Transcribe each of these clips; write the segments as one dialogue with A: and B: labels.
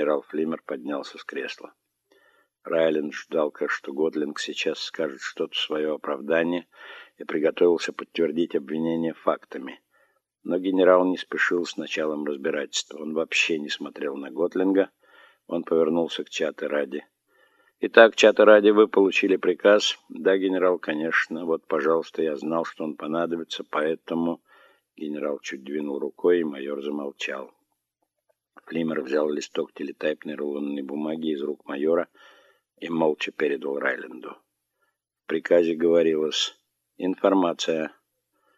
A: генерал Флимер поднялся с кресла. Райленд ждал, как что Годлинг сейчас скажет что-то свое оправдание и приготовился подтвердить обвинение фактами. Но генерал не спешил с началом разбирательства. Он вообще не смотрел на Готлинга. Он повернулся к Чаты ради. «Итак, Чата ради, вы получили приказ?» «Да, генерал, конечно. Вот, пожалуйста, я знал, что он понадобится, поэтому...» Генерал чуть двинул рукой, и майор замолчал. Флимер взял листок телетайпной рулонной бумаги из рук майора и молча передал Райленду. В приказе говорилось «Информация.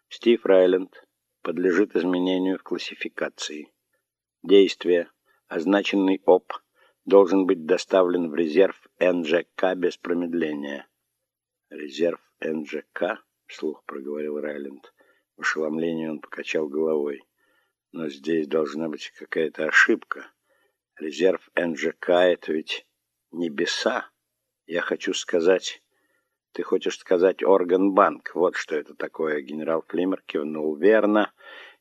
A: Стив Райленд подлежит изменению в классификации. Действие, означенный ОП, должен быть доставлен в резерв НЖК без промедления». «Резерв НЖК?» — вслух проговорил Райленд. В ошеломлении он покачал головой. «Но здесь должна быть какая-то ошибка. Резерв НЖК — это ведь небеса». Я хочу сказать... Ты хочешь сказать орган-банк. Вот что это такое. Генерал Флимер кивнул верно.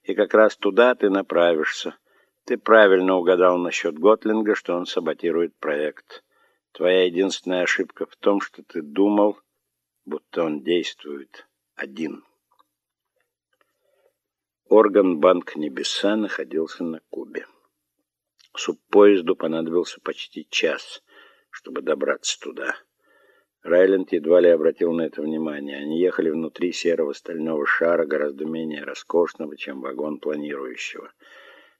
A: И как раз туда ты направишься. Ты правильно угадал насчет Готлинга, что он саботирует проект. Твоя единственная ошибка в том, что ты думал, будто он действует один. Орган-банк «Небеса» находился на Кубе. Субпоезду понадобился почти час — чтобы добраться туда. Райленд едва ли обратил на это внимание. Они ехали внутри серого стального шара, гораздо менее роскошного, чем вагон планирующего.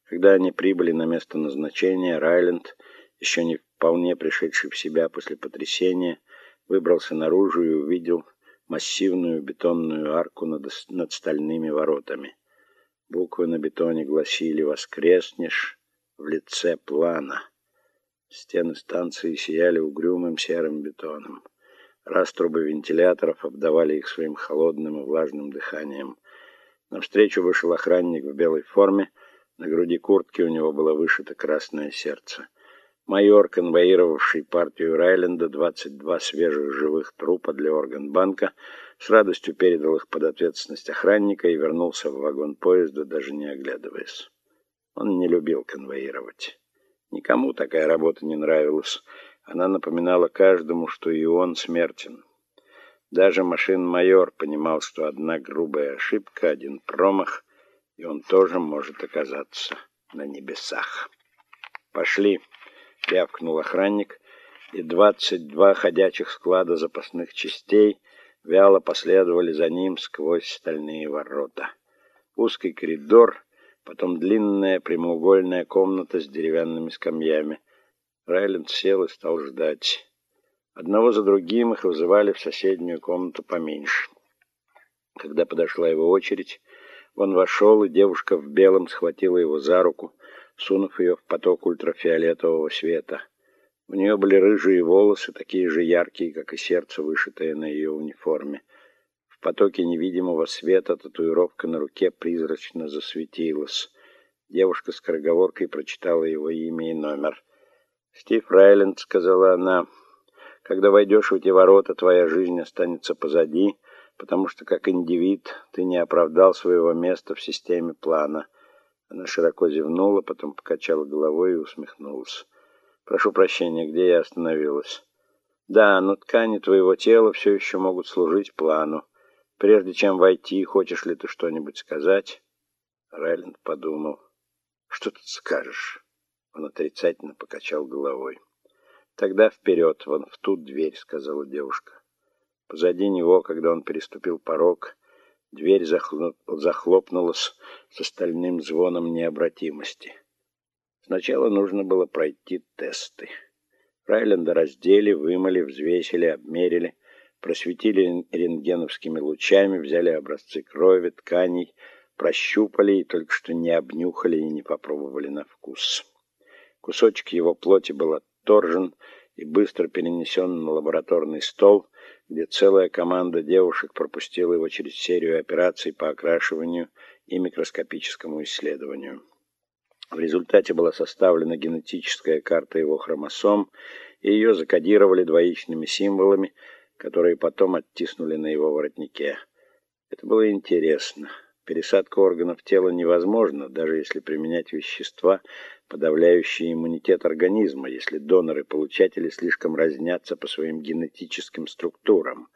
A: Когда они прибыли на место назначения, Райленд, еще не вполне пришедший в себя после потрясения, выбрался наружу и увидел массивную бетонную арку над, над стальными воротами. Буквы на бетоне гласили «Воскреснешь в лице плана». Стены станции сияли угрюмым серым бетоном. Раструбы вентиляторов обдавали их своим холодным и влажным дыханием. Навстречу вышел охранник в белой форме. На груди куртки у него было вышито красное сердце. Майор, конвоировавший партию Райленда, 22 свежих живых трупа для органбанка, с радостью передал их под ответственность охранника и вернулся в вагон поезда, даже не оглядываясь. Он не любил конвоировать. Никому такая работа не нравилась. Она напоминала каждому, что и он смертен. Даже машин-майор понимал, что одна грубая ошибка, один промах, и он тоже может оказаться на небесах. «Пошли!» — рявкнул охранник, и двадцать два ходячих склада запасных частей вяло последовали за ним сквозь стальные ворота. Узкий коридор Потом длинная прямоугольная комната с деревянными скамьями. Райленд сел и стал ждать. Одного за другим их вызывали в соседнюю комнату поменьше. Когда подошла его очередь, он вошел, и девушка в белом схватила его за руку, сунув ее в поток ультрафиолетового света. У нее были рыжие волосы, такие же яркие, как и сердце, вышитое на ее униформе потоке невидимого света татуировка на руке призрачно засветилась. Девушка с скороговоркой прочитала его имя и номер. «Стив Райленд», — сказала она, — «когда войдешь в эти ворота, твоя жизнь останется позади, потому что как индивид ты не оправдал своего места в системе плана». Она широко зевнула, потом покачала головой и усмехнулась. «Прошу прощения, где я остановилась?» «Да, но ткани твоего тела все еще могут служить плану. Прежде чем войти, хочешь ли ты что-нибудь сказать? Райленд подумал. Что ты скажешь? Он отрицательно покачал головой. Тогда вперед, вон в ту дверь, сказала девушка. Позади него, когда он переступил порог, дверь захлопнулась с остальным звоном необратимости. Сначала нужно было пройти тесты. Райленда раздели, вымыли, взвесили, обмерили, просветили рентгеновскими лучами, взяли образцы крови, тканей, прощупали и только что не обнюхали и не попробовали на вкус. Кусочек его плоти был отторжен и быстро перенесен на лабораторный стол, где целая команда девушек пропустила его через серию операций по окрашиванию и микроскопическому исследованию. В результате была составлена генетическая карта его хромосом, и ее закодировали двоичными символами, которые потом оттиснули на его воротнике. Это было интересно. Пересадка органов тела невозможна, даже если применять вещества, подавляющий иммунитет организма, если доноры-получатели слишком разнятся по своим генетическим структурам.